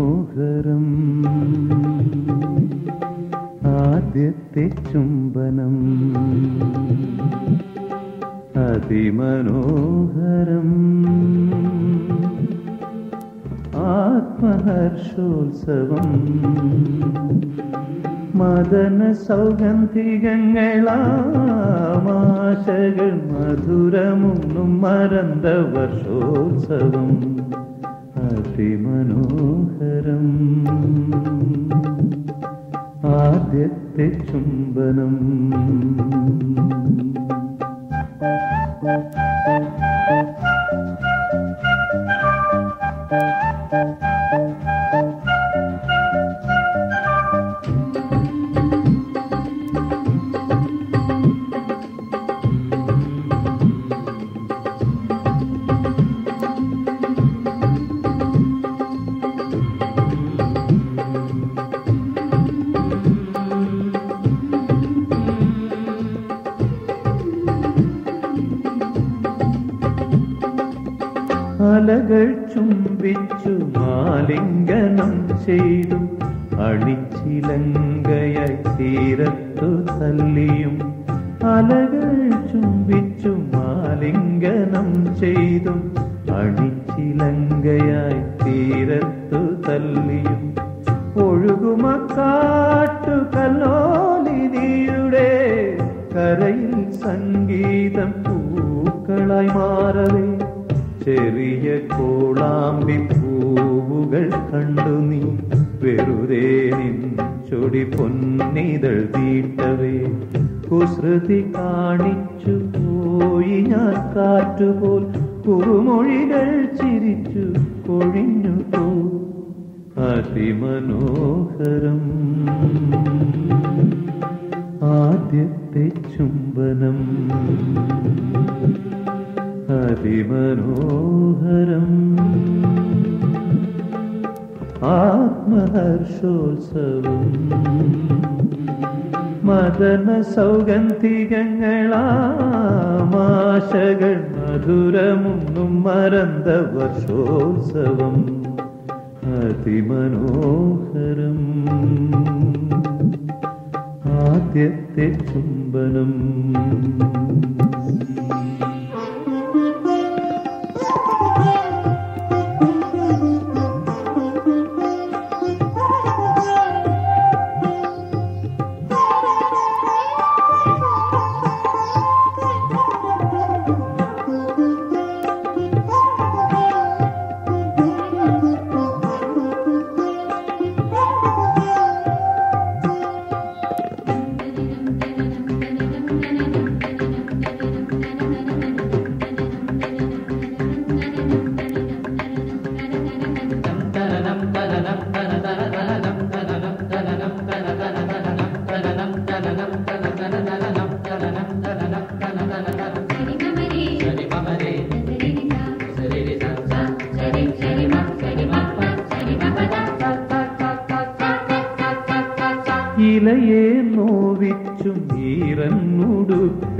മനോഹരം. ആദ്യത്തെ ചുംബനം. അതിമനോഹരം. ആത്മഹർഷോത്സവം. മദന സൗഗന്ധികങ്ങളാമാശകൾ മധുരമുന്നും മറന്ന വർഷോത്സവം. അതിമനോഹരം ആദ്യത്തെ ചുംബനം. അലകൾ ചുംബിച്ചു മാലിംഗനം ചെയ്തു. അണിച്ചിലങ്കയ തീരത്തു തല്ലിയും. അലകൾ ചുംബിച്ചു മാലിംഗനം ചെയ്തു. അടിച്ചിലങ്കയായി തീരത്തു തല്ലിയും. ഒഴുകുമക്കാട്ടു കാട്ടു കല്ലോലിനിയുടെ കരയിൽ സംഗീതം പൂക്കളായി മാറവേ. ചെറിയ കോളാമ്പി പൂവുകൾ കണ്ടു നീ. വെറുതെ നിൻ ചൊടി പൊന്നിതൾ തീട്ടവേ. കുസൃതി കാണിച്ചു പോയി ഞാൻ കാറ്റുപോൽ. കുറുമൊഴികൾ ചിരിച്ചു കൊഴിഞ്ഞു പോ. അതിമനോഹരം. ആദ്യത്തെ ചുംബനം. അതിമനോഹരം. ആത്മഹർഷോത്സവം. മദന സൗഗന്ധികങ്ങളാമാശകൾ മധുരമൊന്നും മറந்த വർഷോത്സവം. അതിമനോഹരം. ആദ്യത്തെ ചുംബനം.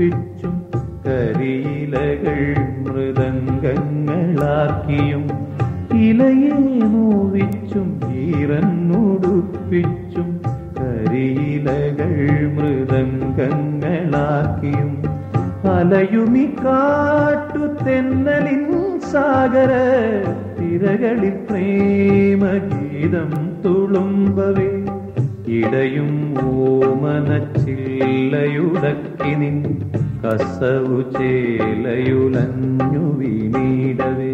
ഈറന്നുടുപ്പിച്ചും കരിയിലകൾ മൃദംഗങ്ങളാക്കിയും ഇലയെ നോവിച്ചും ഈറന്നുടുപ്പിച്ചും കരിയിലകൾ മൃദംഗങ്ങളാക്കിയും അലയുമി കാട്ടു തെന്നലിൻ സാഗര തിരകളിൽ പ്രേമഗീതം തുളുമ്പവേ ഇടയും ഓമനച്ചില്ലയുടക്കി നിൻ കസവു ചേലയുലഞ്ഞു വീണീടവേ.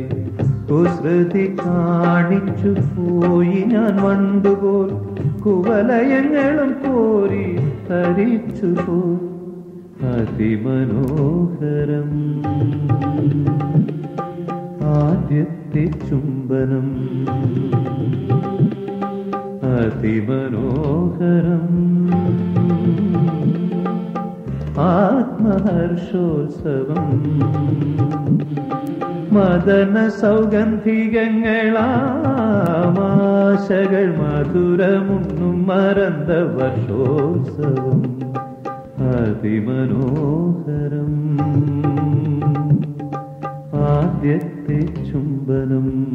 കുസൃതി കാണിച്ചു പോയി ഞാൻ വണ്ടുപോൽ കുവലയങ്ങളും കോരി തരിച്ചു പോ അതിമനോഹരം ആദ്യത്തെ ചുംബനം. അതിമനോഹരം. ആത്മഹർഷോത്സവം. മദന സൗഗന്ധികങ്ങളാമാശകൾ മധുരമുന്നും മറந்த വർഷോത്സവം. അതിമനോഹരം. ആദ്യത്തെ ചുംബനം.